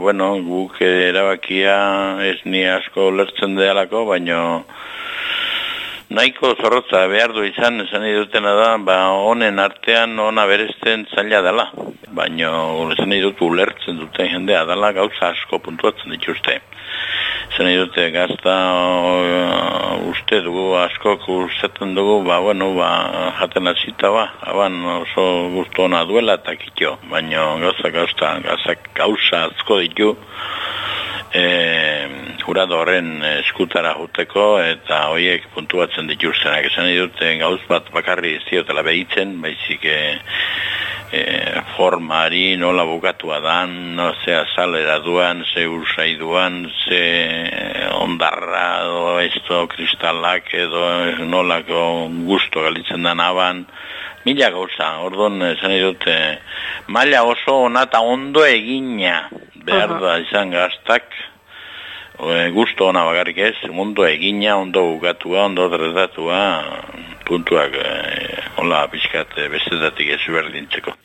Bueno, guk erabakia ez ni asko lertzen dealako, baino nahiko zorrotza behar du izan, esan dutena da, ba, honen artean ona berezten zaila dela. Baina, esan dut ulertzen duten jendea dela, gauza asko puntuatzen dituzte. Esan dute gazta uste dugu, askok ustetan dugu, ba, bueno, ba, jaten azita ba, aban oso guztu hona duela eta kitio, baina gauza gauza, gauza gauza asko ditu, e, juradoren eskutara juteko eta hoiek puntuatzen dituztenak. Esan dute gauz bat bakarri ziotela behitzen, baizik e, e, formari nola bukatua dan, no, ze azalera duan, ze usai duan, ze ondarra edo esto kristalak edo nolako gusto galitzen da naban, mila gauza, ordon esan dute, maila oso ona eta ondo egina behar da izan gaztak, gusto ona bagarrik ez, mundu egina, ondo bukatua, ondo tratatua, puntuak, e, hola, pixkat, bestetatik ez berdintzeko.